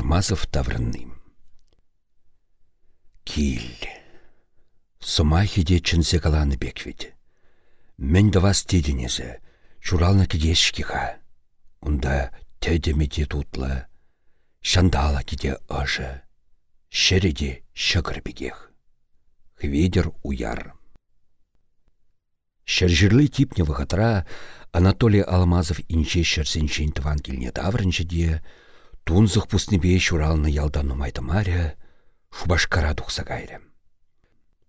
Алмазов таврынным. Киль. Сома хиде чынсе каланы беквет. Мен вас теденезе, чуралны кидешкиха. Унда тедемеде тутлы, шандала киде ыжы, шереде шығыр бегех. Хведер уяр. Шәржірлі типне вғытра Анатолий Алмазов инче шәрсенчен тыван келіне таврынчы де, тунзық пустнебе шуралны ялдану майтымаря, шубашкара дұқса кайры.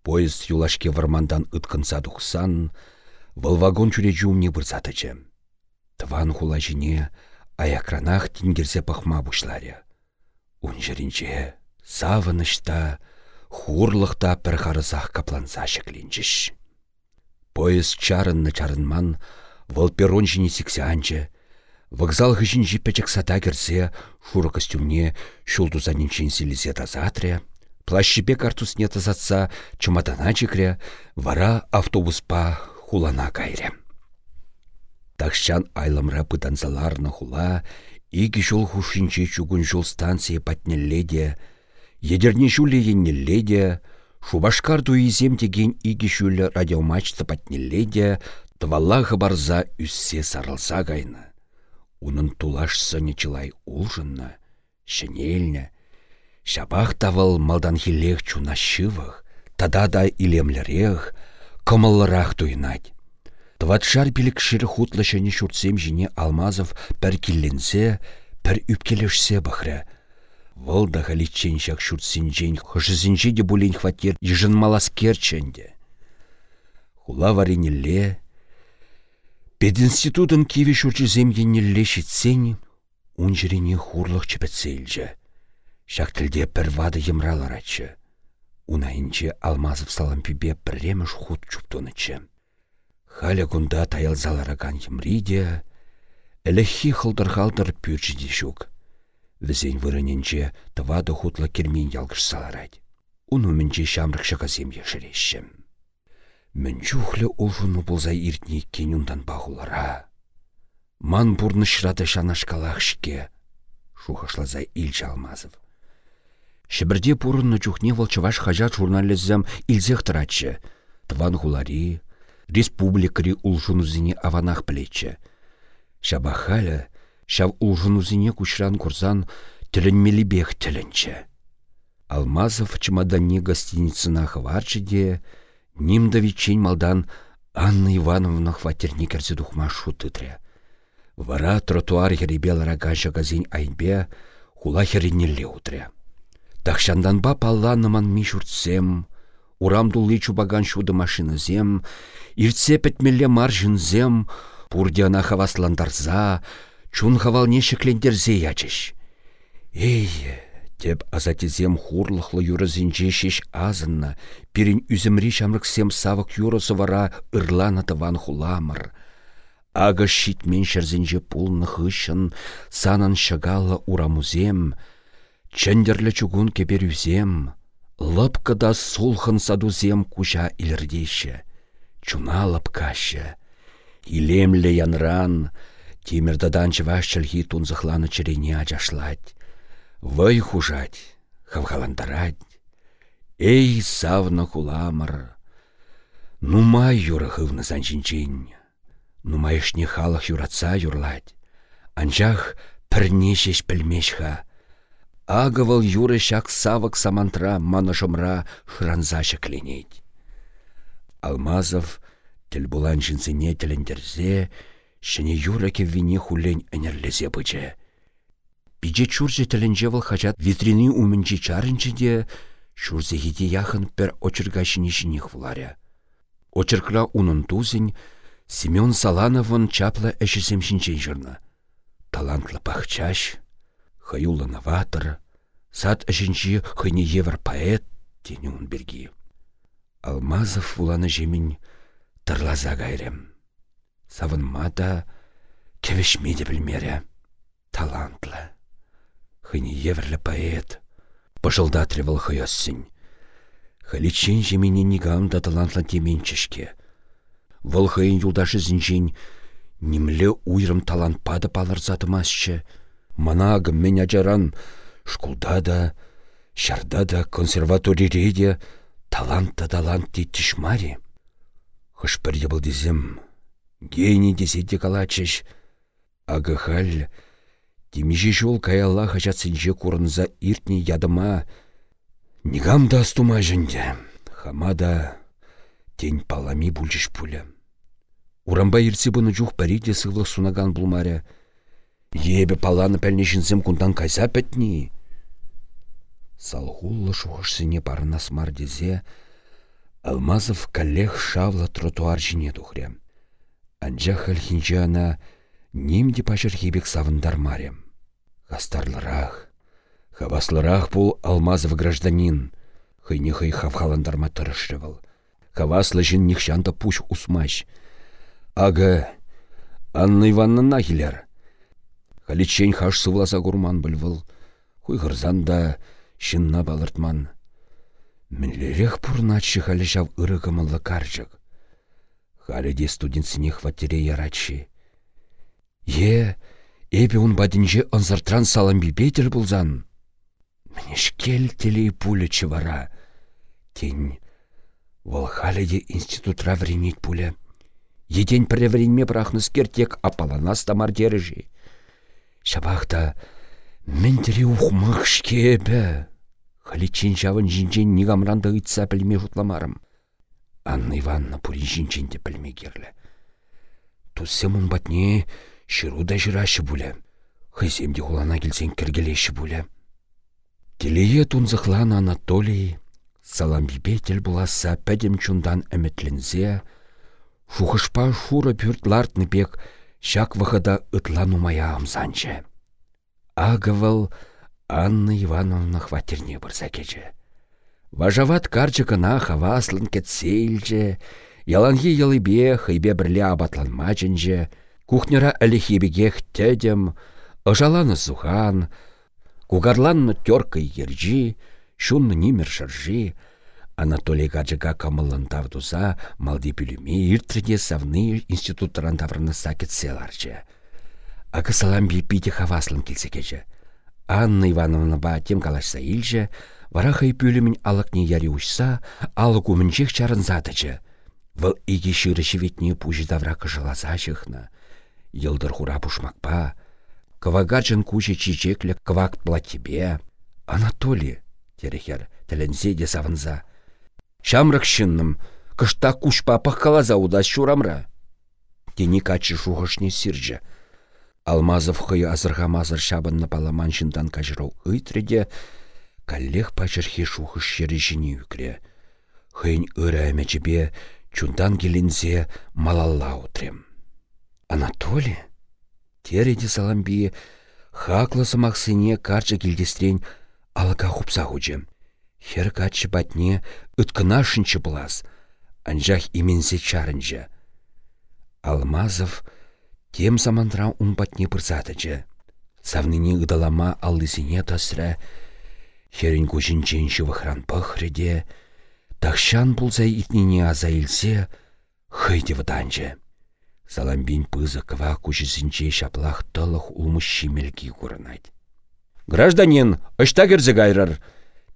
Поезд юлашке вармандан ыткынса дұқсан, вăл вагон чуре жумне бұрзатычы. Тыван хула жіне аякранах тингерсе пахма бушларя. Ун жерінче савынышта, хурлықта пір қарызақ капланса шекленчіш. Поезд чарынны чарынман, вăл перрон жіне Вокзал хыжин жиппечек сата керсе, шура костюмне, шултуза нинчен селізе тазатря, плащипе картусне тазатса, чуматана чекре, вара автобуспа хулана кайре. Такшан айламра пытанзаларна хула, игі жол хушинче чугун жол станция патнелледе, едерне еннелледе, Шубашкар изем деген игі жүлі радиомачты патнелледе, твалла барза үссе сарылса кайны. Унын тулашсыне чылай улжынна, шенелнне, Шабах тавыл малдан хилех чуна шывых, тада да илемлерех, кымыллырах туйнать. Тватшар билік шыр хутлы шуртсем жіне алмазов пір килленсе, пір үпкелешсе бахря. Вăл да халичен шуртсенчен, хышысенче де булен хватер ежын малас керченде. Хула варенелле, Пединститутын киве шурчызем еннелле шитсен, унжырене хурлық чепетсейлжі. Шак тілде бір вады емраларачы. Унайынче алмазып салам пибе біреміш худ чуптонычы. Халя кунда таялзалараган емриде, әліхи хылдыр-халдыр пүрчіде шук. Візен вырыненче тывады хутлы кермен ялгыш саларад. Уну мінче шамрық шықасем ешірешшім. Мін чухлі ұлжыны болзай иртне кенюндан бағулара. Ман бұрны шырады шанашкалақ шке, шухашлазай Ильч Алмазов. Шыбірде бұрынны чухне волчываш хажат журнализм илзех тұратшы. Тван хулари, республикари ұлжынузіне аванах плечі. Шабахалі, шав ұлжынузіне күшран курзан тілінмелі тілінчі. Алмазов чемоданне гостиницына хварчы де, Нимда вичень малдан Анна Ивановна хватерне керзе духма шутытря. Вара тротуар херебел рага газин айнбе хула хереннелле утря. Тахшанданба палланыман ми урам дулли чубаган шуды машинызем, иртсе петмелле маржынзем, пурдяна хавасландарза, чун хавалне шеклендерзе ячыш. Эй, Теп азатизем хурлықлы юрызінже шеш азынна, пирин үзімри шамрыксем савық юрысы вара ырлана тыван хуламыр. Ага шитмен шерзінже пулны хышын, санан шагалы урамузем, чендерлі чугун кеберюзем, лыпкада сулхын садузем куча илердеші, чуна лыпкашы. Илемлі янран, Тимірдадан чываш чілхи тунзықланы чірене ачашлать. Вăй хужать, хавхаландарать. Эй, савна куламыр. Нумай юрахывны занчинчен. Нумайышне халах юратса юрлать. Анчах пірнешеш пілмешха. Агывал юры шак савык самантра манышымра шыранзашы кленеть. Алмазов тіл булан жінсіне тіліндерзе, шыне юра кеввине хулен әнерлезе. Пиже чурже тілінже выл хачат витрини умінчі чарынчы де, шурзе хиде яхын пер очыргашыне жінех выларя. Очыркра унын тузын, Семен Салановын чаплы әшісем шинчен жырны. Талантлы пахчаш, хаюлы новатор, сад әшінші хыне евр поэт, тені он берги. Алмазов вуланы жемін тырлаза гайрем. Савынма да кевешмеде білмере. Талантлы хыне еврлі поэт. Пыжылдатревал хыяссың. Халичен жемене нигам талантлан теменчешке. Вăл хыйын юлдашы зінжен, немле уйрым талант пады палыр затымасчы. Манагым мен ажаран, шкулда да, шарда да, консерваторире де, талант та талант де тишмари. Хышпыр был дезем, гений калачыш, ага халь, Демежі жол каялла хачатсынче курынза иртне ядыма, Нигам да астума жінде, хамада тень палами бульчиш пуля. Урамба иртсе бұны жух париде сывлық сунаган булмаря. Ебе паланы пәлнешінсем кундан кайса пәтні. Салғуллы шухышсыне парынас мардезе, Алмазов коллег шавла тротуар жіне тухря. Анжа хальхинче ана немде пачыр хебек савындар марем. Хастарлырах, хаваслырах пул Алмазов гражданин. Хыйне хый хавхаландарма тырышрывал. Хаваслы жин нихшанта пуш усмаш. Ага, Анна Ивановна келер. Халичен хаш сывласа гурман білвіл. Хуйғырзан да шынна балыртман. Мінлерек пурначы халі жав ырығымылы каржық. Халіде студентсіне хваттере яратшы. Е, эбе он бадинже ынзыртран салам бибетер бұлзан. Мінешкел телей пулі чывара. Тень, вол халіде институтра вренет пулі. Еден пірі вренме брахныс кертек апаланас тамар дережі. Шабақта, мен тірі ухмақ шкебі. Халичен жавын жинчен нигамранда ыйтса пілме жұтламарым. Анна Ивановна пурин жинченде пілме керлі. Туссемун батне шыруда жырашы бұлі. Хыземде хулана келсен кіргелеші бұлі. Телее тунзықлан Анатолий, саламбибетел буласа пәдем чундан әметлензе, шухышпа шуры пүрт лартны бек шак вахыда ытлану мая амзанчы. Агывал Анна Ивановна хватерне бұрса кече. Важават карчыкына хаваслын кетсейлже, яланхи ялыбе хайбе бірле абатланма жінже, кухнера әліхебегех тәдем, ыжаланы зухан, кугарланны тёркай ержи, шунны нимер шыржи, Анатолий гаджыга камылын тавдуза, малди пүліме иртреде савны институттаран таврны сакет селарчы. Ағы салам бипите хаваслын келсе кече. Анна Ивановна ба тем калашса илже, вара хай пүлімін алықне яри ұшса, алық умінчек чарын затычы. Выл иге шыры шеветне пужы давра жықны. Йылдыр хура пушмакпа, кывагаджын куче чичеклі квак платебе. Анатолий, терехер, тәлінзе де савынза. Шамрак шынным, кышта кушпа пахкалаза удас шурамра. Тені качы шухышне сиржі. Алмазов хый азырға-мазыр шабынны паламан жындан кажырау ыйтреде, каллех пачырхи шухыш шері жіне үкре. Хыйн ыры әмәчібе чундан келінзе малалла утрем. Анатолий? Тереде саламбие хаклысы мақсыне карчы келдестрен алыға хупса хучы. Хер качы батне ыткынашынчы бұлас, анжақ именсе чарынчы. Алмазов тем самандра умпатне пырсатычы. Савныне ыдалама аллысыне тасра, херін көшінчен шывықран пықреде, тахшан бұлза итнене аза илсе, хыйде. Саламбин пызы ква кушысынче шаплах тылых улмыш мелки курынать. Гражданин, ышта керзе гайрар.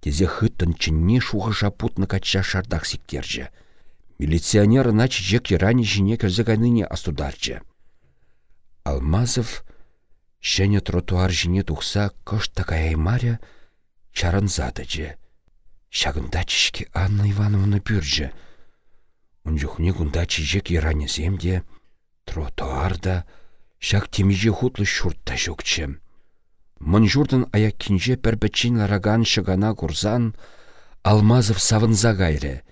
Тезе хыттын чынне шуғы жапутны кача шардақ сиктерже. Милиционер начи жек ерани жіне керзе гайныне астударчы. Алмазов және тротуар жіне тухса кыш такая маря чарын задыжы. Шагында чишке Анна Ивановна пүржі. Унжухне гунда чижек еране земде, тротуарда, шак темеже хутлы шуртта жокчы. Мын журдын аяк кинже пәрбәтчен лараган шыгана курзан, Алмазов савынза гайры.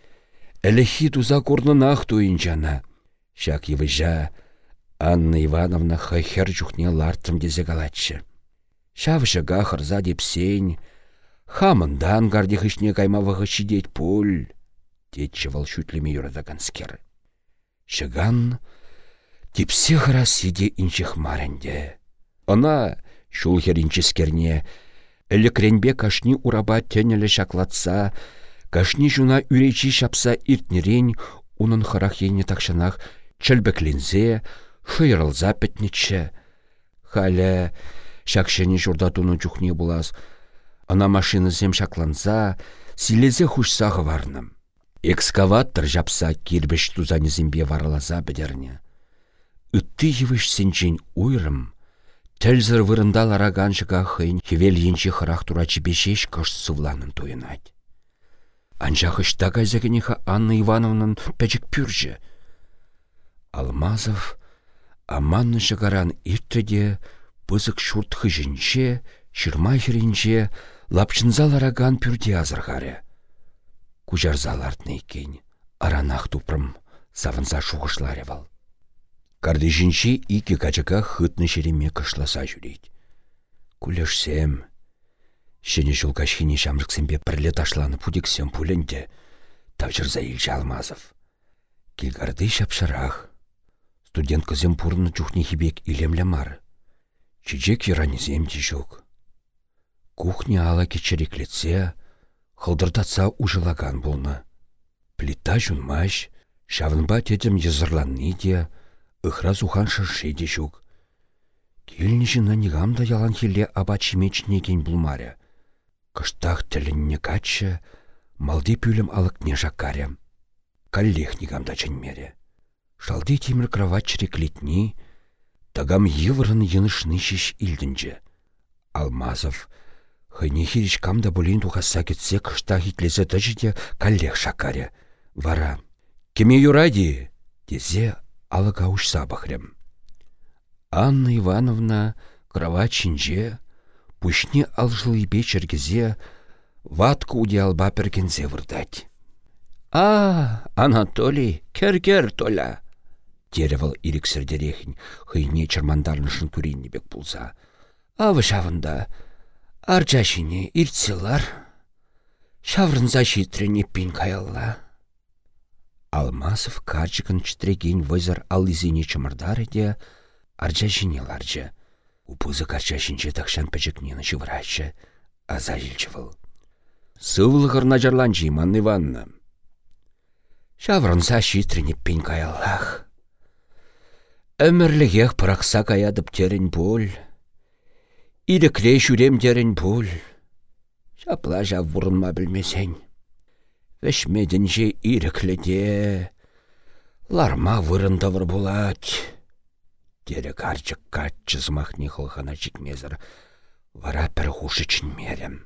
Әліхи туза курнынақ туйынчана. Шак евыжа, Анна Ивановна хайхер жүхне лартрым дезе галатшы. Шавышыға хырза деп сень, хамындан гардих ішне каймавығы шидет пуль, детчі вал шүтлеме юрадаган скер. Шыган, тепсе хыра сиде инчіх маренде. Она, шул херінчі скерне, Элекренбе кашни ураба тенелі шаклатса, кашни жуна үречі шапса иртнерен, унын хырах ене такшанах чәлбеклензе, шыйрылза петнече. Халя, шакшені журда туны чухне булас, Ана машинысем шакланса, силезе хушсағы варным. Экскаватор жапса кирбеш тузанезембе варалаза бідерне. Үтті евіш сенчен уйрым, Тәлзір вырындал араганшыға хыйн хевел енчі хырах тура чебешеш кыш сывланын Анна Ивановнан пәчік пүржі. Алмазов аманны шығаран ирттеде пызык шурт хыжінче, шырмай хірінче, лапшынзал араган пүрде азырғары. Кужарзал артны екен, аранақ тупрым, савынса шуғышлары. Кардышинчи икі качака хытны шереме кышласа жүрейд. Күлешсем, Шене шулкашхине шамрыксембе пірле ташланы пудиксем пуленде, тавчырза илчі алмазов. Килгарды шапшарах. Студент кызем пурны чухне хибек илемле мар. Чичек иранезем тишук. Кухня ала кечереклетсе, хылдыртатса ужылаган болны. Плита жунмаш, шавынба тетем езырланны де, Ыхра сухан шырше дешук. Килніші нанигамда ялан хилле аба чимечне кен булмаря. Кыштах тілінне качы, малды пүлім алыкне жаккаря. Каллех нигамда чынмере. Шалды тимір кровать чіреклетні, тагам еврын енышны шиш илдінже. Алмазов, хыне хириш камда бұлейн тухаса кетсе кыштах итлезе тәжіде каллех шакаря. Вара, кеме юради, дезе алыға ұшса бахрем. Анна Ивановна кровачинже, пушне алжылыбе чергезе, ватку уде алба пергензе. «А, Анатолий, кер-кер толя!» Деревал ирік сірдерехін, хыйне чармандарнышын туринне бек пулса. «Авы шавында, арчашине иртселар, шаврынза шитрене пин каялла». Алмасов карчыкын читреген вызыр аллизине чымырдары де, арча жіне ларчы. Упызы карча шинче такшан пәчікнені шывырайчы, аза жылчывыл. Сывлы ғырна жарланчы, Манна Иванна. Шаврынса шитрине пен каяллах. Өмірлігех пырақса каядып терін бұл. Ирікле шүрем терін бұл. Шапла жав бұрынма білмесен. Вешмедінже ирекледе, ларма вырындавыр булать. Тере карчык катчы змахни хылхана чикмезір, вара пір хушычын мерем.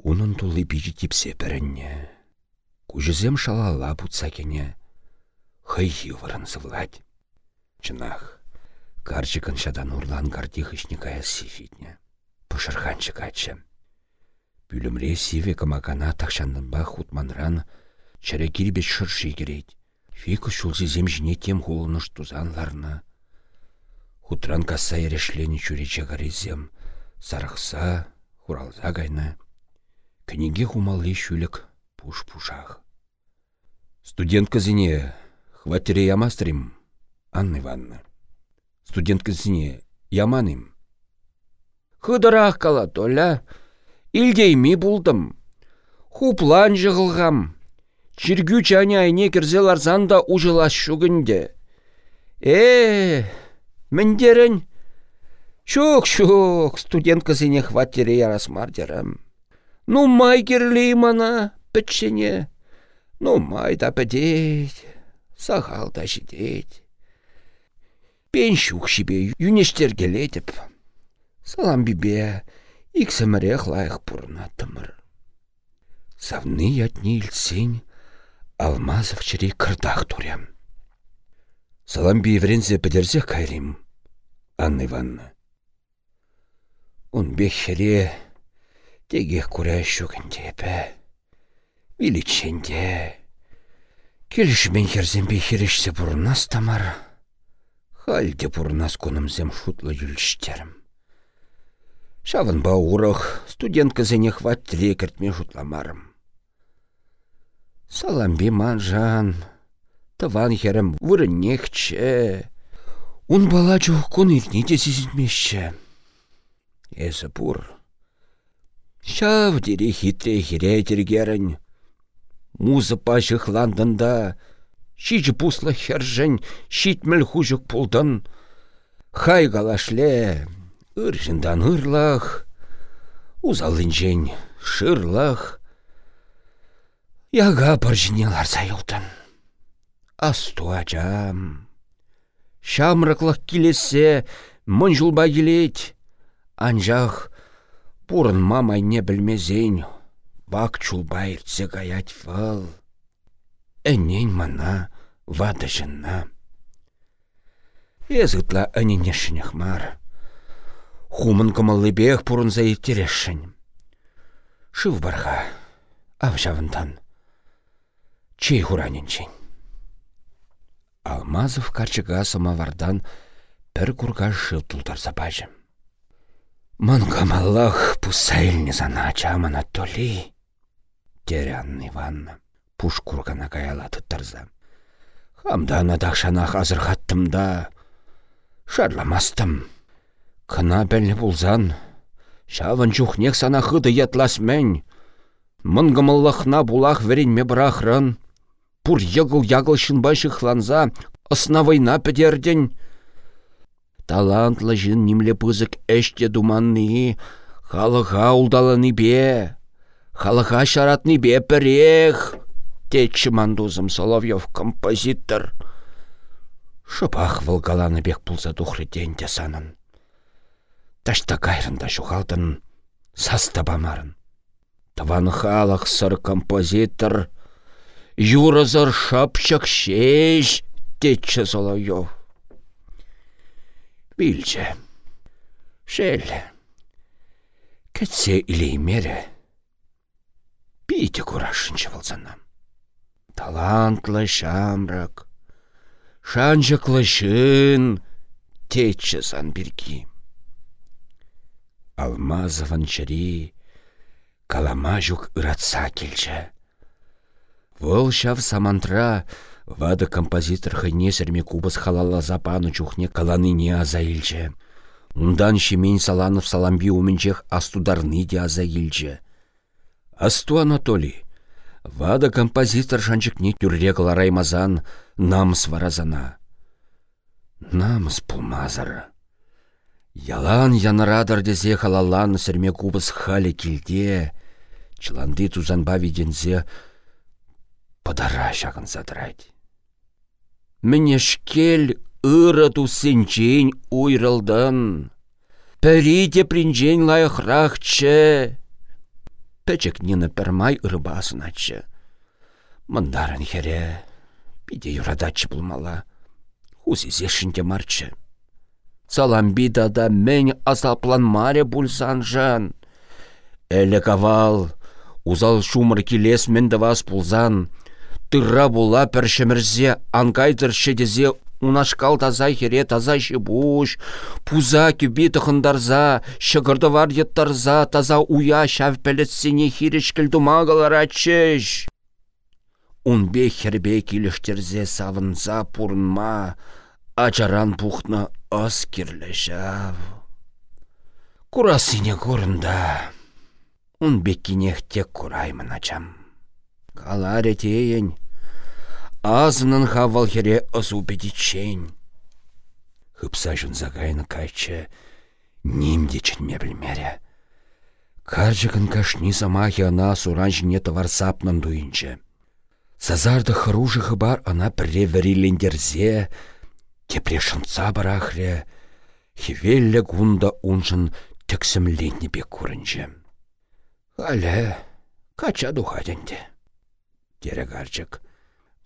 Унын тулы бижі типсе бірінне. Кужызем шалала бұтса кене, хыйхи вырын зывлать. Чынах, карчыкын шадан урлан кардих ішнекая сифитне. Пышырханчы катчым. Пүлімре сиве камакана тақшандынба хутманран чәрі кирбет шыршы керейд. Фику шулзизем жіне тем хулыныш тузанларна. Хутран касса ерешлені чүрече гаризем. Сарықса, хуралза гайна. Книге хумалли шүлік пуш-пушах. Студентка зіне, хватере ямастрим, Анна Ивановна. Студентка зіне, яманым. Хыдырақ кала, толя, Илдейми булдым. Хуплан жығылғам. Чиргү чане айне кірзел арзанда ужылас шугінде. Э, міндерін. Шук-шук, студент хваттере ярас мардерім. Ну май керлей мана, пітшіне. Ну май да пәдет, сағал да жидет. Пен шук юнештер келетіп. Салам бибе, иксемірех лайық бұрына тымыр. Савны ятне илсен, алмазов чири кырдах турям. Салам бейврензе підерзе кайрим, Анна Ивановна. Он бехере, тегех куря шугінде бі. Виличенде. Келішімен херзен бехерешсе бұрынас тамар. Хальде бұрынас конымзем шутлы юліштерім. Шавынба урах, студентка зене хватре кертме шутламарым. Саламбе манжан, таван херем вырыннехче. Ун бала чух кон иртне те сизитмешче. Эсі пур. Шав дире хитре хире тергерін. Музы пашых ландында, шичі пусла хержен, шитміл хужық пулдан. Хай галашле, Үржіндан ырлах, Узалынчен шырлах. Яга паржине ларса юлтын. Асту ачам. Шамрықлық келесе мұн жылба келет. Анжақ пурын мамайне білмезен. Бак чулба иртсе гаять вал. Әнен мана вады жынна. Езгітла әненешінех мар. Хумын кымыллыбех пурын заиттерешшін. Шыв барға, авжавынтан. Чей хураненчен. Алмазов карчыга самавардан пір курга шыл тултарса бажы. Ман камаллах пусайльне занача мана толи. Терян Иванна пуш кургана каяла тұттарза. Хамдана дақшанақ азырғаттымда. Шарламастым. Кына бәлі бұлзан. Шавын чухнек сана хыды ятлас мән. Мынгымыллықна булах веренме бірақрын. Пур йығыл-яғыл шынбай хланза, основайна пәдерден. Талантлы жын немле пызык әште думанны, халыға улдаланы бе, халыға шаратны бе пірех. Течі мандузым Соловьев композитор. Шыпақ вылгаланы бек пулса тухрытен де санын. Ташта кайрында шухалтын, саста бамарын. Таван халық сыр композитор, юразыр шапчак шеш, течі Соловьев. Білчі, шел, кәтсе илеймері, бейте курашынчы болсанам. Талантлы шамрак, шанчыклы шын, течі сан біргі. Алмазовын чыри, калама жүк ыратса келчі. Çав самантра вады композитор хыйне сірме кубыс халала запану чухне каланыне аза илчче. Ундан шемень саланов саламби умменнчех астударны де аза илчче. Асту Анатолий. Вада композитор шанчыкне тюрре калараймазан намыс варазана. Намыс пулмазыр. Ялан янрадар дезе халалан сірме кубыс халі килде. Чыланды тузанба видензе пыдара шағын задырайды. Мінешкел ыры тусынчен уйрылдын. Пәрі де принжен лайықрақчы. Пәчік нені пәрмай ырыбасын атчы. Мындарын хере, биде юрадачы бұлмала. Хузизешінде марчы. Саламбида да мен азаплан маре бұлсан жан. Әлі кавал, узал шумыр келес мен вас пулзан, тырра була пәршімірзе, ангайдыр шедезе унашкал таза хере таза буш, пуза күбі тұхындарза, шығырды вар еттарза, таза уя шав пәлетсене хирішкіл думағалар ачыш. Унбе хербе келіштерзе савынза пурнма, ачаран пухна ас керлі жав. Курасыне көрінда. Ун тек кураймын ачам. Каларе тейін. Азынын хавал хере ызу бедичень. Хыпса жын загайны кайчы. Нимдечін ме білмере. Каржығын кашни замахи ана суран жіне товар сапнан дуйынчы. Сазарды хыружығы бар ана пірре вәрилендерзе, кепре шынца барахре, хевелле гунда унжын тексімленне бек көрінчі. Әлі, кача духаденде. Дерегарчык.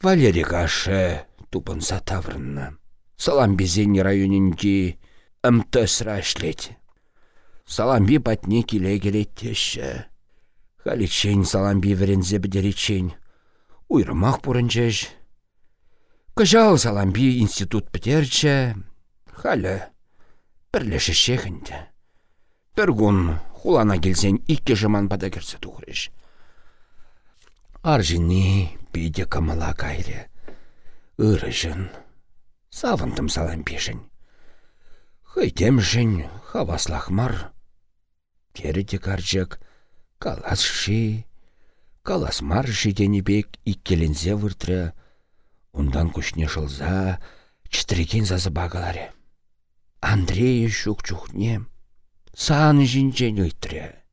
Валерий кашы тупынса таврынна. Саламбизен районинде МТС рашлет. Саламби патне келе келет теші. Халичень саламби верензе бідеречень. Уйрымақ бұрынчеш. Кыжал саламби институт бітерчі. Халі бірлеші шехінде. Бір күн хулана келсен икке жыман бада керсе тухрыш. Аржини биде камала кайре. Ырыжын. Савындым саламбишін. Хыйтемшін хаваслахмар. Кереде карчык калас ши. Калас мар шиденебек иккелензе выртры. Ундан күшне жылза, читреген зазы багаларе. Андрей шук чухне, сан жинчен ыйтры.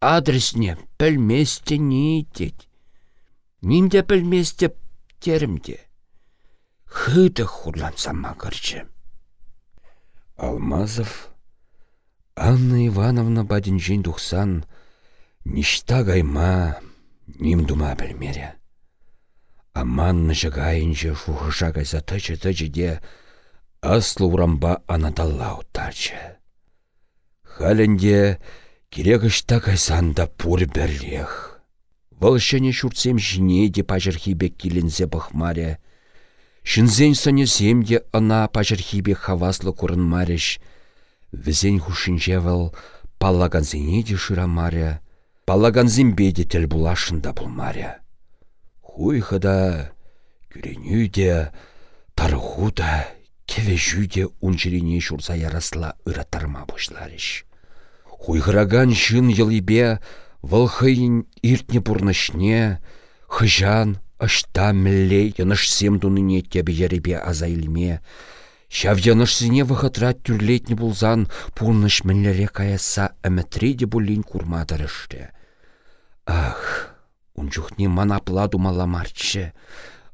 адресне пілместе не етет. Нимде пілместе терімде. Хыды хурлансама кырчы. Алмазов Анна Ивановна бадинжен тухсан, ништа гайма, ним дума. Аманны жығайынжы шухыша кайса тычы-тычы де аслы урамба анаталла ұттарчы. Халінде керегішта кайсанда пур бірлех. Вăлшыне шуртсем жіне де пажырхибек келінзе бұхмаре. Шынзен сыне земде ына пажырхибек хаваслы мареш, Візен хушинче вăл паллагансене де шырамаря, паллагансембе де тел булашында булмаря. Хуйхы да, күреню де, тарыху да, кевешü де унчирине шурса ярасла ыратарма бұшларыш. Хуйхыраган шын йылибе вăлхăйн иртне пурнышне, хыжан, ашта мілле, яныш сем туныне тебе еребе аза илме, Шавжанышсыне вахатрат тюрлетні булзан пулныш мінлере каяса әмәтреде бұлін курмадырышты. Ах, унчухне манапла думала марчы.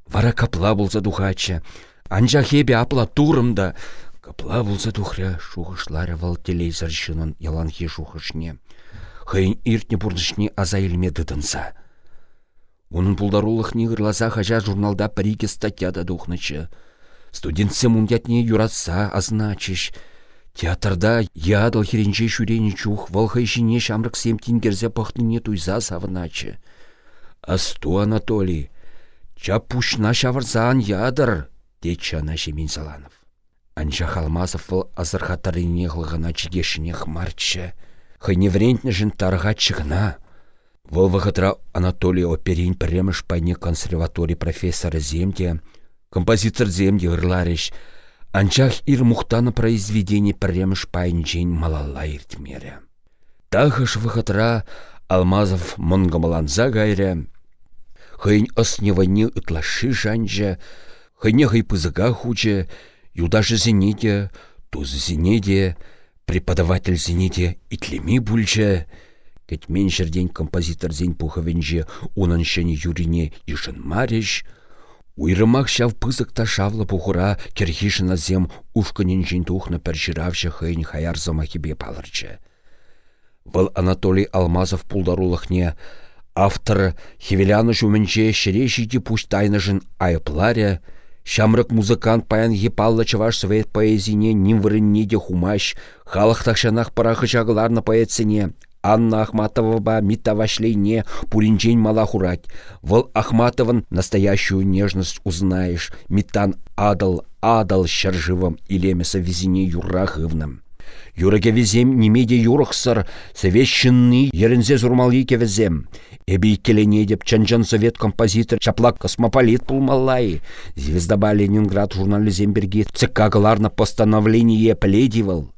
Вара капла булза духачы. Анжа хебе апла турымда. Капла булза духря шухышлары вал телейзар шынын яланхи шухышне. Хыйн иртне бурнышне аза илме дыдынса. Унын пулдарулых нигырласа хажа журналда парике статья да духнычы. Студентсе мундятне юратса азначыш. Театрда ядыл херенче шүрені чух, валхай жіне шамрық семтін керзе пахтыне туйза савыначы. Асту Анатолий, ча пушна шавырзан ядыр, дечі ана жемін саланов. Анча халмазов выл азырхатарыне ғылғына чигешіне хмарчы. Хайневрентні жын тарға чығына. Выл вғытра Анатолий оперин премыш пайне консерваторий профессора земде, Композиторзем йырларыш. Анчах ир мухтана произведение премш пайнчен малалла иртмере. Выхытра Алмазов монгамаланза гайре. Хыйн осневани ытлаши жанжа, хыйне хый пызыга хуче, юдаши зенеде, туз зенеде, преподаватель зенеде итлеми бульче, Кетмен жерден композитор зен пуховенже унын юрине ишын мареш, Уйрымах шав пызык та шавлы пухура керхишына зем ушканен жин тухнă пәршіравшы хыйн хаяр замахибе палырчы. Вăл Анатолий Алмазов пулдарулăхне автор хевеляны жумменнче шере жиде пусть тайнышын айыпларе, Шамрык музыкант паян епаллы чываш совет поэзине ним вырынне де хумаш, халық тақшанақ парахы жағыларны поэтсене, Анна Ахматова ба вашлейне пулинчень мала хурать. Вол Ахматован настоящую нежность узнаешь. Митан адал, адал щарживым илемеса визине юрахывным. Юраге везем немеде юрахсыр, совещенный ерензе зурмалли кевезем. Эби келене деп чанжан совет композитор чаплак космополит пулмаллай. Звездоба Ленинград журнализем берге ЦК галарна постановление пледивал.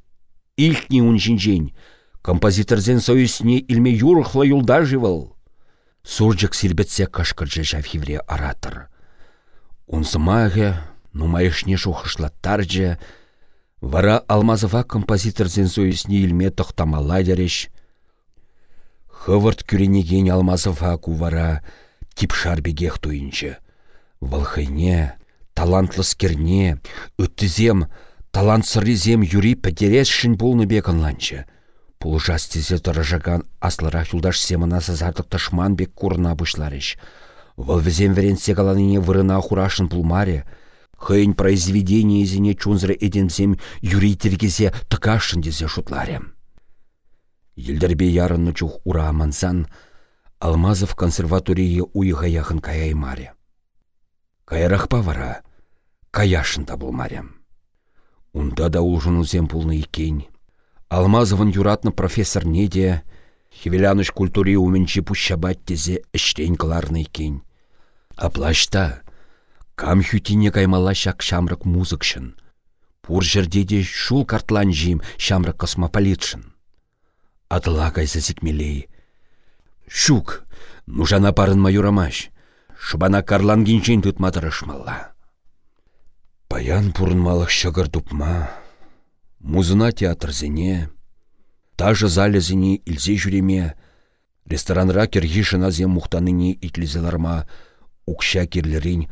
Ихни унжинжень. Композиторзен союсне илме юрхлы юлда живыл. Суржик силбетсе кашкыржы жавхивре оратор. Унсымағы, нумайышне шухышлаттаржы, вара алмазыва композиторзен союсне илме тоқтамала дереш. Хывырт күренеген алмазыва кувара типшар бегех туйынчы. Валхайне, талантлы скерне, үттізем, талант сырризем юри пәтересшін болны бекінланчы. Пулжас тезе тұрыжаган аслырақ юлдаш семына сазардық тышман бек курна бұшларыш. Вăл візем веренсе галаныне вырына хурашын пулмаре. Хыйн произведение зене чунзры юрий тергезе тыкашын дезе шутларем. Елдербе ярынны чух ура амансан, Алмазов консерваторие уйға яхын каяймаре. Кайрах павара, каяшында булмарем. Унда да улжынузем пулны икень. Алмазовын юратны профессор неде, Хевеляныш культури уменчи пущабать тезе эштейн кыларны кен. Аплашта, кам хютине каймала шак шамрак музыкшын. Пур жердеде шул картлан жим шамрак космополитшын. Атыла кайса сикмелей. Шук, нужана парын майурамаш. Шубана карлан гинчен тутматырышмалла. Паян пурынмалық шығыр тупма, Музына театрзене, тажы залезіне илзе жүреме, Ресторанра кирхишына зем мухтаныне итлизеларма укща кирлерин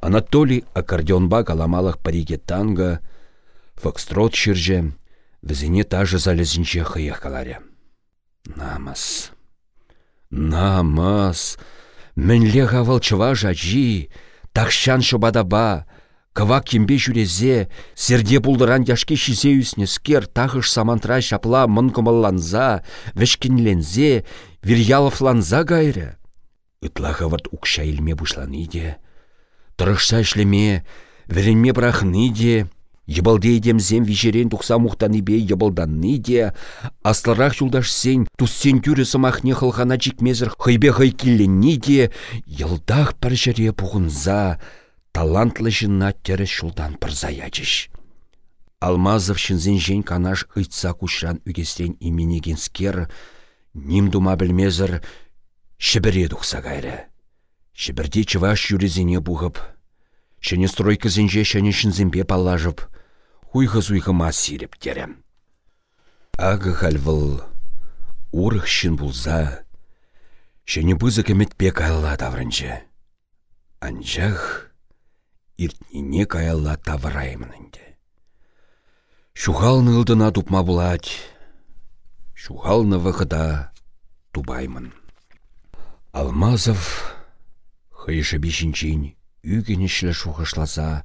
Анатолий аккордеонба каламалах париге танго, фокстрот ширже, візіне тажы залезінче хыях каларе. Намас. Намас. Мінле ғавал чыва жажи, тақшан шыбадаба, Кыва кембе жүрезе, серде бұлдыран яшке шизе үсіне скер тағыш самантра шапла мұн кымалланза, вешкенлензе, вирьяловланза гайры. Ытлаға вард укша илме бұшланы де, тұрықша ішлеме, веренме брахны де, Ебалде едемзем вишерен тұқса мұқтаны бе ебалданны де, асларақ сен туссен түрі сымахне қылғана жикмезір хайбе хай келленні де, елдақ бір жере бұғынза, талантлы жынна тері шулдан пырзаячыш. Алмазов шынзен жен канаш ыйтса кушран үгестен именеген скер, ним дума білмезір, шібіре дұқса гайры. Шібірде чываш юрезіне бұғып, Шыне стройка зенже шыне шынзембе паллажып, хуйхы-суйхыма сиреп терем. Ағы халвыл, урых шын бұлза, шыне бызы кеметпе кайла таврынчы. Анчах иртнине кайла тавраймынынде. Шухалны ылдына тупма булать, шухалны вахыда тубаймын. Алмазов хыйшы бишінчін үгенешлі шухышласа,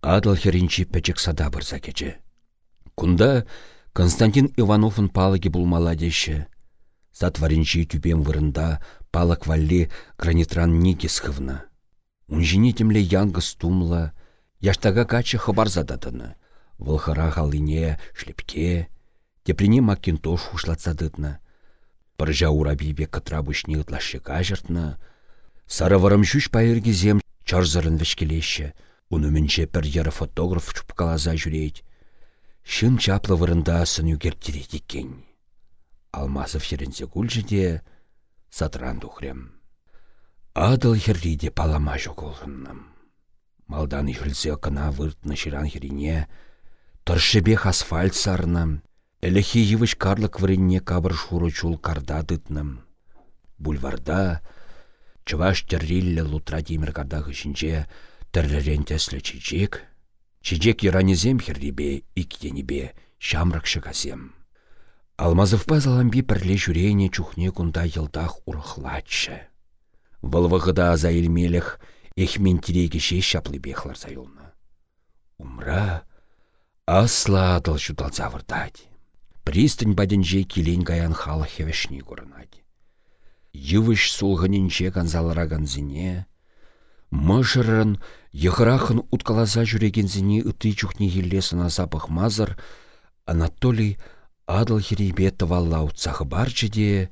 адыл херінчі пәчік сада бірза кече. Кунда Константин Ивановын палыги булмала деші. Сатваринчи тюпем вырында палык валли гранитран никисхывна. Унжине темле янгы стумла, яштага качы хабар зададыны. Вылхыра халине шлепке, теприне макинтош ушлатсадытны. Пыржа урабибе кытра бушни ытлашы кажыртны. Сарывырым жүш пайыргизем чарзырын вешкелеші. Унымінче пір яры фотограф чупкалаза жүрейд. Шын чаплы вырында сын үгерттірейд екен. Алмазов херензе күлжіде сатран дұхрем. Адыл херриде палама жоғылғынным. Малдан ихілзе кына выртны ширан херине, тұршыбех асфальт сарным, әліхи евіш карлык вырынне кабыр шуры чул карда дытным. Бульварда, чываш терриллі лутра демір кардагы жінже, тірлерен тәслі чечек, чечек иранезем херрибе, икденебе, шамрак шыгасем. Алмазовпа заламби пірле жүрене чухне кунда йылдах урықлатшы. Вылвығыда аза илмеліх, эхмен тирегеше шаплы бехлар сайылны. Умра асла адыл жудал завырдать. Пристань баденже келен гаян халы хевешни көрінады. Йывыш сулғыненче канзалыраганзине, Мышырын, йығырахын уткалаза жүрегензіне үті чухне елесіна запах мазыр, Анатолий адыл херейбе тывалла утсағы барчы де,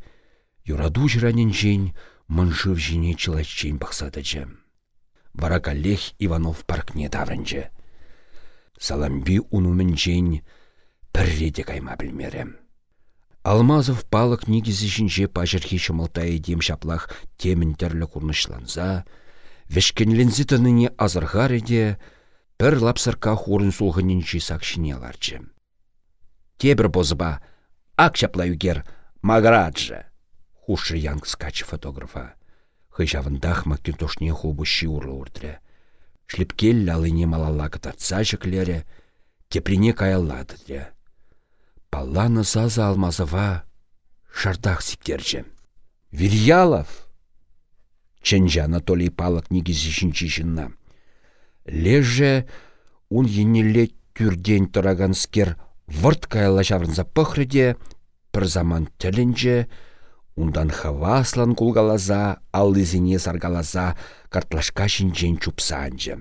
юраду жыранен жіне чылаччен бақсады жем. Вара каллех Иванов паркне даврынчы. Саламби унумен жен пірреде кайма білмерем. Алмазов палық негізі жінже пажырхи шымылтай дем шаплах темін тәрлі курнышланза, Вешкенлензі тыныне еде, бір лапсырка хурын сулғынын жисақ шинеларчы. Тебір бозыба, ак шапла үгер, маграджы, хушы янг скачы фотографа. Хыжавындах макинтошне хулбущи урлы урдры. Шлепкел лалыне малала кататса жіклері, теприне каялладыдры. Палланы саза алмазыва шардах сиктерчі. Вирьялов! Ченжа Анатолий палак нигізішінші жынна. Леже ун енеле түрден тұраган скер вырт кайла жаврынза пөхріде, бір заман тілінже, ундан хаваслан кулгалаза, аллызіне саргалаза, картлашка шинчен чупсанчы.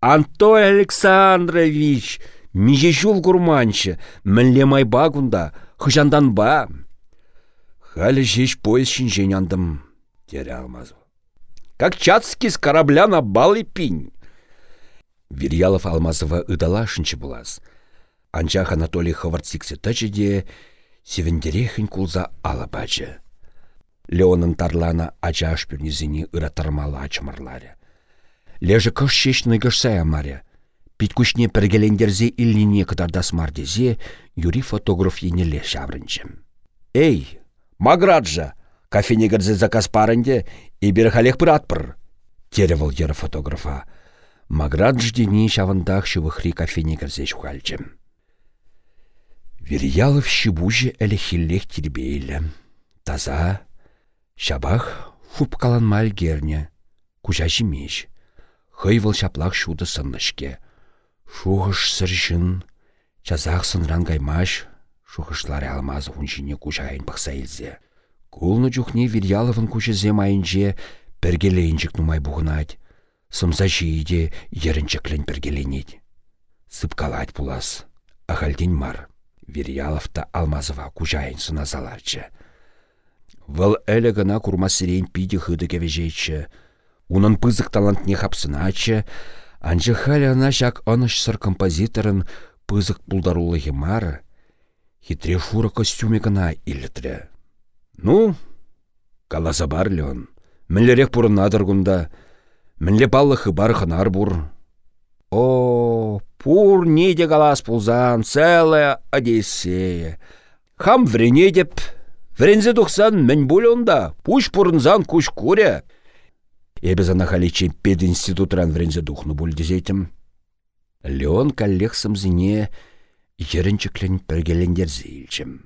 Антой Александрович, меже жул гурманчы, мінле майба күнда, хыжандан ба. Халі жеш поезд шинчен андым, тере алмазу как чацкий с корабля на бал и пинь. Вирьялов Алмазова ыдалашынчы булас. Анчах Анатолий хывартсиксе тачыде, севендерехін кулза алабачы. Леонын тарлана ача ашпюрнезіне ыратармала ачымарларе. Лежі кыш шешні гышсая маре. Пит күшне піргелендерзе илнине кытардас мардезе, юри фотограф енеле шаврынчым. Эй, Маграджа, Кафене кірзе заказ парынде, ибір халех пыратпыр. Теревал ері фотографа. Маград ждені шавындақ шывықри кафене кірзе шухальчым. Вирьялов шибуже әлі хиллех тирбейлі. Таза, шабах хупкаланмал герне, кужа жимеш. Хыйвыл шаплақ шуды сыннышке. Шухыш сыршын, сынран гаймаш, шухышлары алмазы уншине кужайын бақса елзе. Кулны жүхне Вирьяловын кучызе майынже пергелейінчік нумай бұғынать. Сымза жииде ерінчіклен пергеленет. Сыпкалать пулас. Ахальден мар. Вирьяловта алмазыва кужайын сыназаларчы. Вăл әлі гына курма пиде хыды кевежейчче. Унын пызык талантне ана жак аныш сыр композиторын пызык пулдарулығы мары, хитре шура костюме гына. Ну, каласа бар леон. Мінлерек пурынадыр гунда. Мінле паллықы бар хынар бур. О, пур неде калас пулзан, целая Одиссея. Хам врене деп, врензе тухсан мін онда, пуш пурынзан куш куря. Эбе зана халичен пединститутран врензе духну бульдезетім. Леон коллег сымзине ерінчіклен пергелендерзе илчім.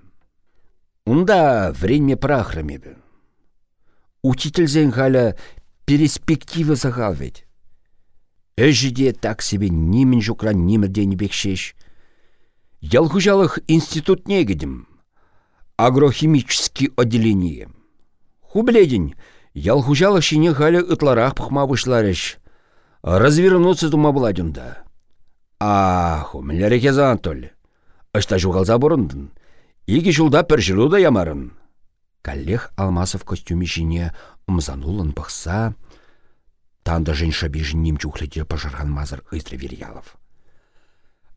Унда время прахрамебе. Учительзен халя перспектива загал ведь. Әжіде так себе немен жүкран немірдені бекшеш. Ялхужалық институт негедім. Агрохимический отделение. Хубледін, ялхужалық шине халі ытларақ пұхма вышларыш. Развернуться дума бұладюнда. Ах, умілері кезан толь. Ашта жуғалза бұрындын. Игі жылда пір да ямарын. Каллех алмасов костюме жіне ұмзанулын бұқса, Танда жын шабежін нем чухледе пожарған мазыр ғызры Верьялов.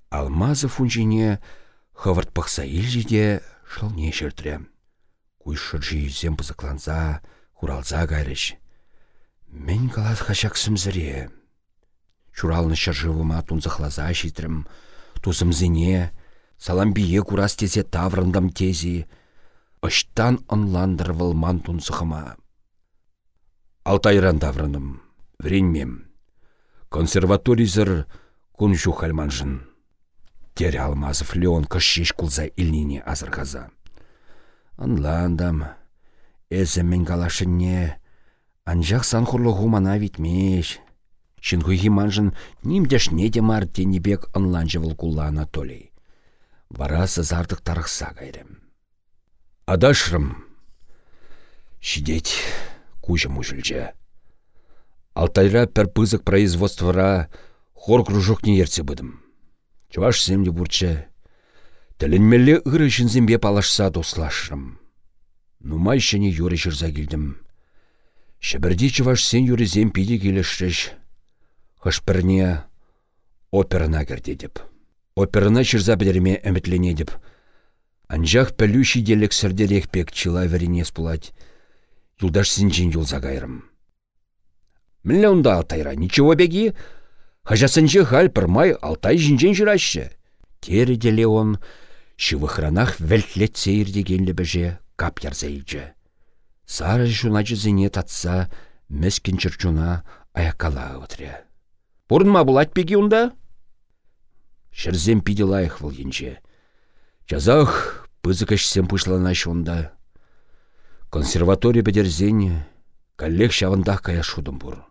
Алмазов унжине хывырт пықса илжеде шылне шертірі. Куйшы жүйзем пызықланса, хуралза гайрыш. Мен калат хашак сімзіре. Чуралны шаржывыма тунзықлаза шитрім, тузымзіне, саламбие курас тезе таврындам тези, Ыштан онландырвыл ман тунсықыма. Алтайран таврыным вренмем. Консерваторизір күн жухальманжын. Тере алмазов Леон кышшеш кулза илнине азырғаза. Анландам, әзімен калашынне, анжақ сан хурлы гумана витмеш. Шынхуйхи манжын нимдеш неде мар тенебек анланжывыл кулла Анатолий. Варасы зардық тарықса кайрым. Адашрым, шидеть, кужым ужылжа. Алтайра пір пызык производствора хор кружокне ерце бұдым. Чуваш земде бурча. Тілінмелі ұры жінзембе палашса дослашырым. Нумай шыне юры жырза келдім. Шыбірде чуваш сен юры зем пиде келешреш. Хышпірне оперына керде деп. Оперына жырза білерме әмітлене деп. Анжақ пәлюші делік сірдерек пек чила веренес пулать. Юлдаш синжин юлза гайрым. Мілі онда алтайра, ничего беги. Хажасынчы хал пырмай алтай жинжен жырашы. Тері деле он, шывыхранах вәлтлетсе ирдегенлі бәже кап ярзайджы. Сары жуначы зіне татса, мәскін чырчуна аякала өтірі. Бұрынма бұлат беги онда? Шырзем пиде лайық выл енче. Жазақ пызыкашсем пышланашы онда. Консерватория бедерзен, коллег шавындақ кая шудым бұр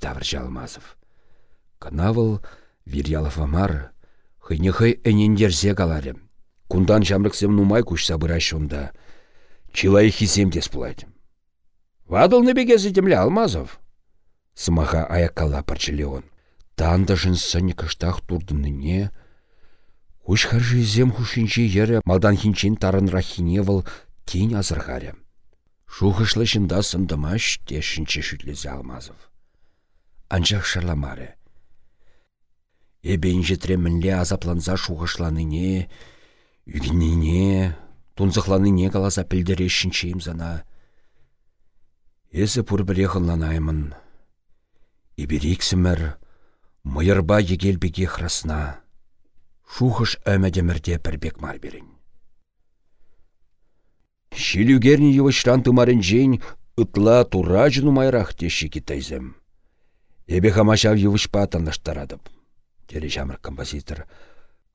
тавр жалмазов. Канавыл Вирьялов амар, хыйнехай әнендерзе каларе. Кундан жамрыксем нумай күш сабыра шунда. Чилай хизем дес пулать. Вадыл небегезі демле алмазов. Сымаха аяккала парчыле он. Тандашын сыны кыштах турдыныне, Хуш харжы зем хушинче ері малдан хинчен тарын рахиневыл тень азырғаре. Шухышлы жында сындымаш тешінче шүтлезе алмазов анчах шарламары. Эбен жетре мінле азапланса үгініне, тунзықланыне каласа пілдерешінші зана. Эсі пұр бірехынланаймын. Иберексімір, мұйырба егелбеге храсна. Шухыш өмәдемірде бірбек мар берін. Шилюгерні йывышран тымарынжен ытла туражы нумайрах теші китайзем. Эбе хамашав йывышпа таныштарадып. Тере жамыр композитор.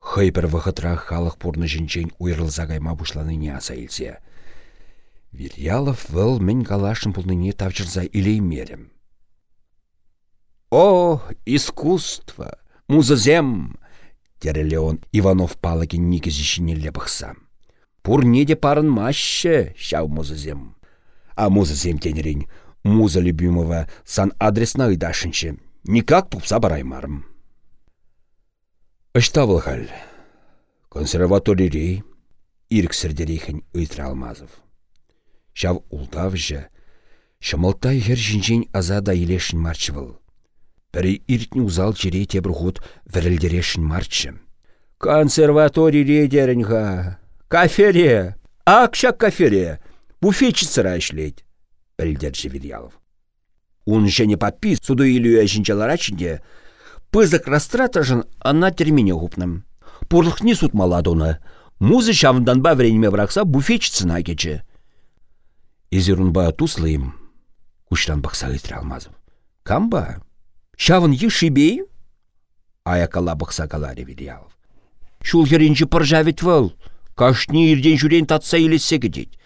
Хыйпер вахытрах халық пурны жінчен уйрылза кайма не аса илсе. Вильялов вăл мӹнь калашын пулныне тавчырса илеймерем. О, искусство! Музызем! Тере он Иванов палыгин нигізі шинелле бұқса. Пурне де парын маще, шау музызем. А музызем тенерень, муза любимого сан адресна ыдашынче. Никак тупса бараймарым. Ыштавыл хал. Консерваторирей, ирк сірдерейхін ыйтра алмазов. Шав ултавжы, шымылтай хер жинжен азада илешін марчывыл. Бірі иртні узал жере тебір ғуд вірілдерешін марчы. Консерваторий рейдерінға, кафере, акша кафере, буфетчицыра ішлейд, білдер Живильялов. Он не подпис суду әжінчалар ачынде, пызык растратажын ана термине ғупным. Пурлық не суд маладуны, музы шавынданба времеме врақса буфетчицына кечі. Изерунба туслыйым, куштан бақса ғыстыр алмазым. Камба? Шавын ешибей? Аякала бақса каларе Вильялов. Шул херенчі пыржавет вăл. Кашни ирден жүрен татса елесе кедет.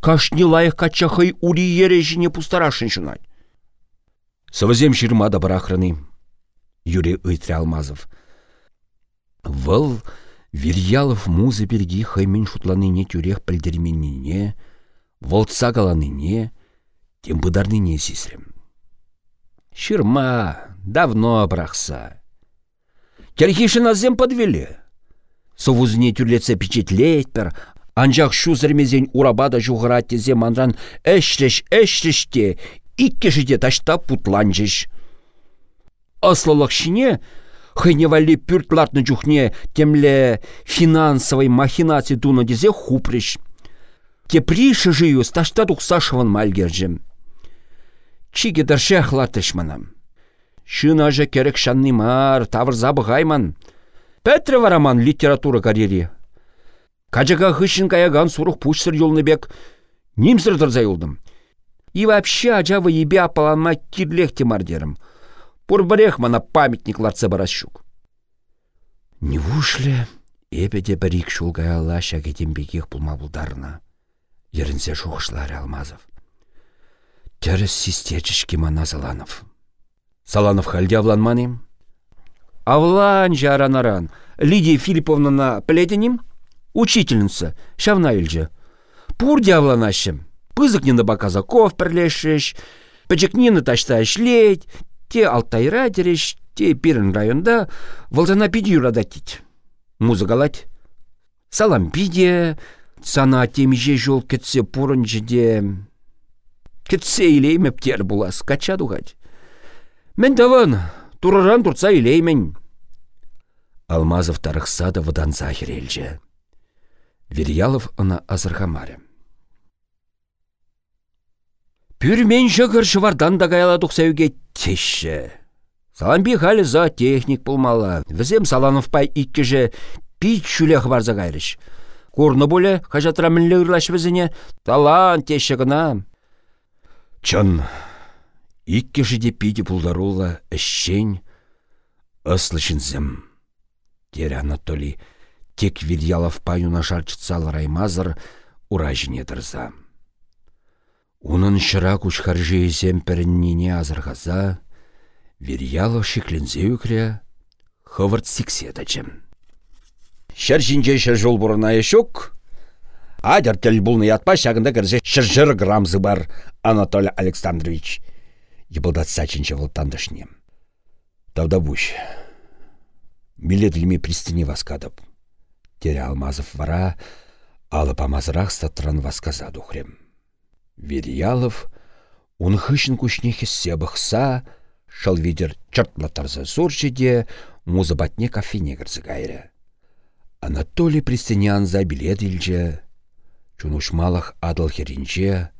Кашни лайық качахай ури ережіне пустарашын шынать. Сывызем шырмада барахраны. Юрий ыйтры алмазов. Вăл Вильялов музы берги хаймен шутланыне тюрех пілдерменіне, волтса галаныне, тем не сисрем. Шырма давно брахса. Керхишін азем подвели. Совузне тюрлеце печетлейтпір, анжақ шузырмезен урабада жуғыра тезе манран әшреш әшреште, иккешіде ташта путланжыш. Аслылық шине, хайневали пүртлартны жухне темле финансовой махинации дуна дезе хуприш. Те приші жию сташта тухсашыван мальгержім. Чиге дыршах лартышманам. Шына же керек шанны мар, тавр забығайман. Пәтрі вараман литература карьере. Качаға хышын каяган сурух пушсыр юлны бек. Нимсір дырза юлдым. И вообще ажавы ебе апаланма кирлех темардерім. Пурбарех мана памятник ларцы баращук. Не вушле, эпеде бірік шулгай алла шәкетен бекех пулма бұлдарына. Ерінсе шуғышлары алмазов. Тәріс систечішкі мана Саланов. Саланов халде авланманем? Авлан жаранаран. Лидия Филипповна на плетенем? Учительница, шавна илже. Пурде авланащем. Пызык не на баказаков пірлешеш, пәчекнені ташта шлеть, те алтайра тереш, те пирін районда валзана пиди юрадатить. Музыгалать. Салам пиде, сана темеже жол кетсе пурын жеде Кетсе илеймеп тер булас, кача дугать. Мен даван, тураран турца илеймен. Алмазов тарықса да выдан захирелже. Верьялов ына азырхамаре. Пүрмен шығыр шывардан да гаяла тұқсауге теші. Саламби халі за техник пулмала. Візем Саланов пай иккеже пит шүлех барза гайрыш. Курны боле, хажатра мінлі ұрлаш візіне, талан теші гына. Чын, жиде пиде пулдарула әшшен, зім. Тері Анатолий тек Вильялов паюна шарчыцал раймазыр уражіне дырза. Унын шыра кучхаржиесем піріннене азырғаза, Вильялов шеклензе үкре, хывырт сиксе дачым. Шәр жинже шәр жол бұрына ешук, Адер тіл бұлны ятпа шағында кірзе шыржыр грамзы бар Анатолий Александрович. Ебылдат сачынче волтандышне. Тавда буш. Билет илме пристыне васкадып. Тере алмазов вара, алып амазырақ сатран васказа духрем. Вериялов, он хышын кушне хессе бұқса, шал видер чыртлатарза сурчеде, музыбатне кафене кірзі гайры. Анатолий за билет илже, Чунушмалах адыл херинче,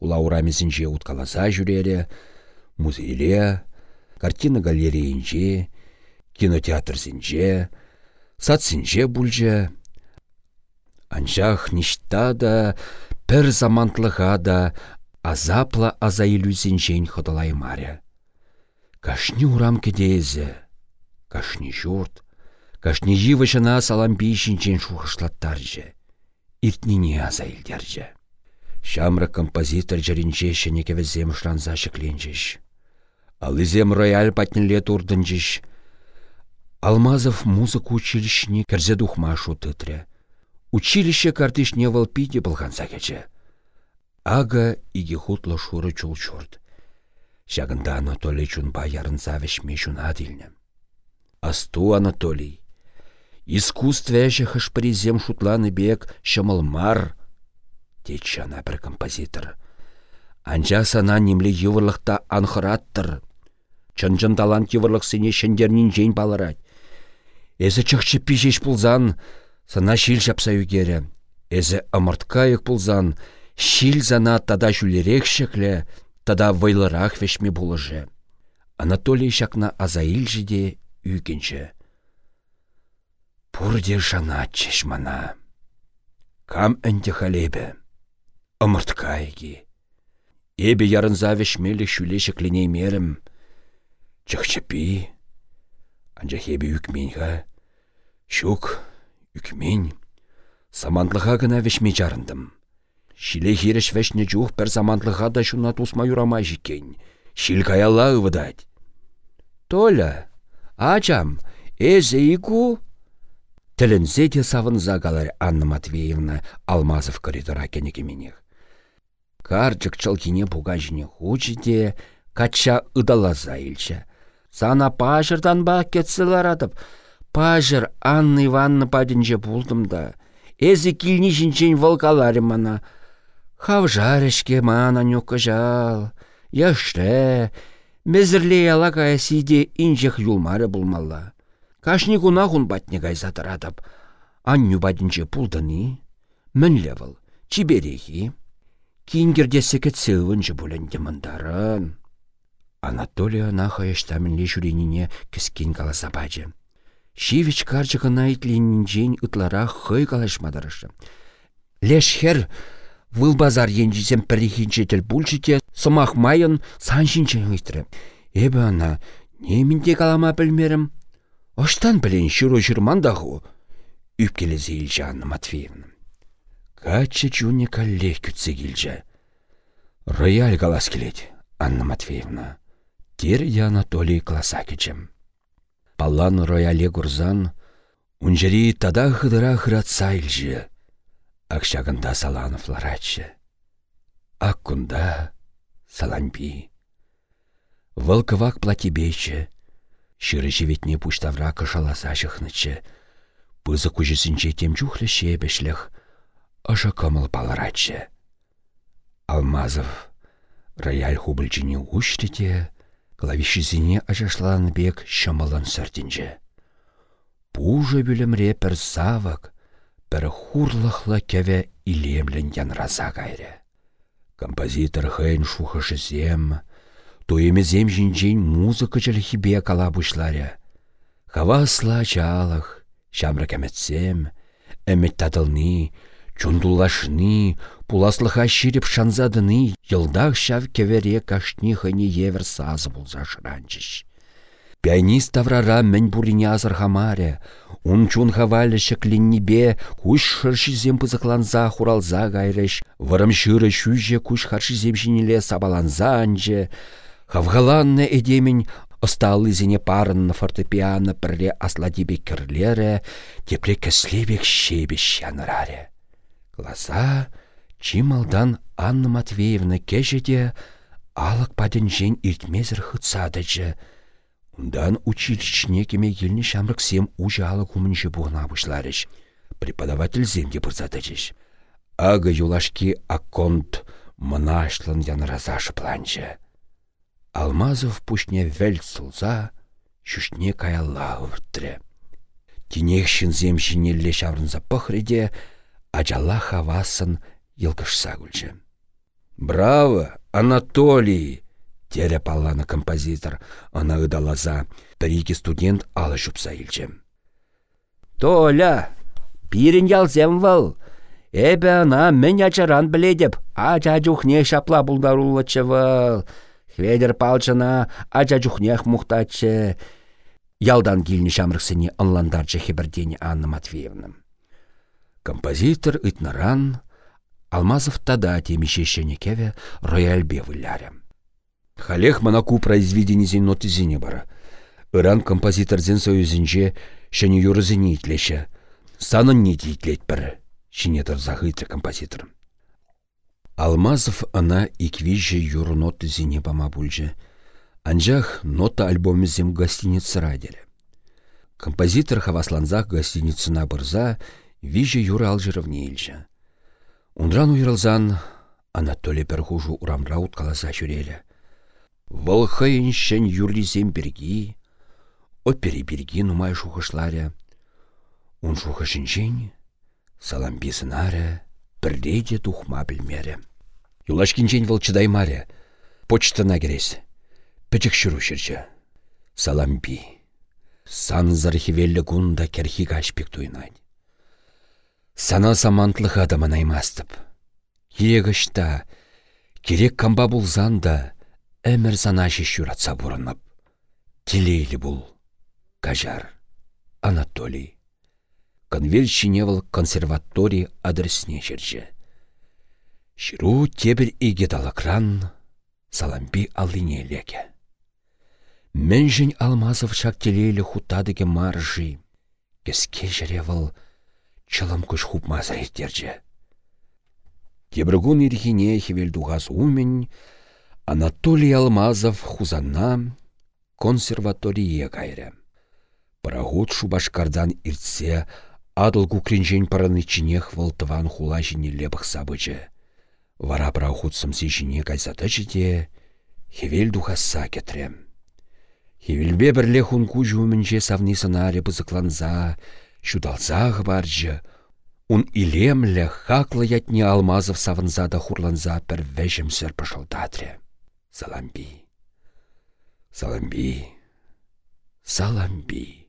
улаурамесінче уткаласа жүрере, музейле, картина галереинче, кинотеатрсенче, сатсенче бульче. Анчах ништа да пір замантлыға да азапла аза илюзінчен маря. Кашни урам кедезе, кашни журт, кашни живышына саламби шинчен шухышлаттаржы, иртнине аза илдерже. Шамры композитор жерінче шенекевізем шранза шекленчеш. Алызем рояль патнеле турдынчеш. Алмазов музыка училищне кірзе духма шутытры. Училище картишне волпиде болғанса кече. Ага иге хутлы шуры чул чурт. Шагында Анатолий чунба ярынса вешме жуна Асту Анатолий. Искусстве хыш паризем шутланы бек шымылмар, течана бір композитор. Анча сана немле йывырлықта анхыраттыр. Чын-чын талант йывырлық сене шендернін жейн балырать. Эзі чықчы пишеш пулзан, сана шил шапса үгері. Эзі ымырткайық пулзан, шил зана тада жүлерек шекле, тада вайлырақ вешме булыжы. Анатолий шакна азаил жиде үгенші. Пурде жана чешмана. Кам әнде халебе ымырткайги. Эбе ярынза вешмелі шүлеші клиней мерім. Чықчыпи. Анжа хебе үкменға. Шук, үкмен. Самантлыға гына вешме жарындым. Шиле хиреш вешне жух пер самантлыға да шуна тусма юрама жикен. Шил каялла ывыдать. Толя, ачам, эзе ику? Тілінзе де савынза галар Анна Матвеевна Алмазов коридора кенекеменех. Карчык чылкине буга жіне хучите, кача ыдалаза илчче. Сана пажырдан ба кетсілер атып. Пажыр Анна Иванна падінже булдым да. Эзі килні жінчен волкалары мана. Хавжарышке мана нюка жал. Яшре, мезірле кая сиде инжех юлмары булмалла. Кашни куна хун батне гайзатыр атып. Анню бадінже пулдыны. Мін левел, чиберехи. Кингерде секетсе ывынчы бүлінде мындарын. Анатолия наха ештамінле жүренине кіскен каласа бачы. Шивич карчықына итленінжен ытлара хый калашмадарышы. Лешхер выл базар енжізем пірихинчетел бүлчіте сымақ майын саншинчен ыйтры. Эбі ана, немінде калама білмерім? Оштан білен шүру жүрмандағу? Үпкелезе Илжан Матвеевна. Качча чуне калле күтсе килчче. Рояль галас келет, Анна Матвеевна. Терде Анатолий класса кечем. Паллан рояле гурзан, унжери тада хыдыра хыратса илчче. Акшагында Саланов ларатчы. Аккунда саланпи. Вылкывак платибече, Шыры живетне пуштавра кышаласа жықнычы. Пызы күжісінче темчухлі шебешліх, Аша кымыл паларатчы. Алмазов рояль хубылчине ущрите, клавишизине ажашлан бек шымылын сөртінжі. Пужы білімре пір савак, пір хурлықлы кеве илемлін янраза кайры. Композитор хайн шухышызем, туемезем жинжен музыка хибе кала бушларя. Хава сла чалах, шамры кәметсем, әмет тадылны, Чундулашни, пуласлыха ширіп шанзадыны, йылдақ шав кевере кашни хыне евер сазы болза шыранчыш. Пианист таврара бурине азырхамаре, ун чун хавалі шықлиннебе куш шыршизем пызықланза хуралза гайрыш, вырым шыры шүже куш харшизем жинеле сабаланза анже, хавгаланны эдемень Осталы зене парын фортепиано пірле асладибе кірлері, тепле кіслебек шебеш яныраре. Ласа чималдан Анна Матвеевна кешеде алық паденжен иртмезір хытсадычы. Ундан училищне кеме елні шамрық сем ұжы алық умыншы бұғына бұшларыш. Преподаватель земде бұрзадычыш. Ага юлашки акконт мынашлын янразашы планчы. Алмазов пушне вәл сылза, шүшне каялла ұрттыры. Тенекшін земшінелле шаврынза пықреде, ачалла хавасын йылкышса күлчі. «Браво, Анатолий!» тере палланы композитор, ана ыдалаза, пірікі студент алы илчі. «Толя, пирін ялзем вал, Эбе ана мен ачаран біледіп, ача жүхне шапла бұлдарулычы выл. Хведер палчына ача жүхнех мұқтачы. Ялдан келіні шамрықсыне ынландарчы хебірдені Анна Матвеевна. Композитор ытнаран, Алмазов тада темешешене кеве рояльбе выляря. Халех манаку произведенізен нотызіне бара. Иран композиторзен союзінже шәне юрызыне итлеші. Санын не дейтлет бір, шинетір захытры композитор. Алмазов ана иквиже юру нотызіне бама бүлже. Анжах нота альбомізем гостиница радері. Композитор хавасланзах гостиницына бұрза, виже юры алжыровне илжі. Ундран уйрылзан Анатолий Перхужу урамра уткаласа жүрелі. Вăлхăйын шән юрлисем біргі, опері біргі нумай шухышларя. Ун шухышыншен, саламби сынаре, бірледе тухма білмере. Юлашкинчен вăл чыдаймаре, почтына керес, пічік шыру шырчы. Саламби. Санзар хивеллі гунда керхи кашпек туйнайды. Сана самантлық адамын аймастып. Ұшта, керек камба бұлзан да, әмір сана шүратса бұрынып. Телейлі бұл, кажар, Анатолий. Конвель шиневал консерваторий адресне жерже. Шыру тебір иге далакран, саламби алыне леке. Мэнжін алмазов шак телейлі хутадыге маржи, кеске жеревал, чылым күш хупмаса еттерчі. Тебіргун ирхине хевелдуғас умен, Анатолий Алмазов хузанна консерватория кайры. Парагуд шубашкардан иртсе адыл кукринжен паранычинех валтыван хула жіне лебық сабычы. Вара парагуд сымсы жіне кайзатычы де, хевел кетрем. Хевелбе бірле хунку жумінже савны сынаре бызыкланза, Шудалзағы баржы, ун илемлі хаклы ятне алмазов савынза да хурланза бір вәжім сір пышылдатре. Саламби. Саламби. Саламби.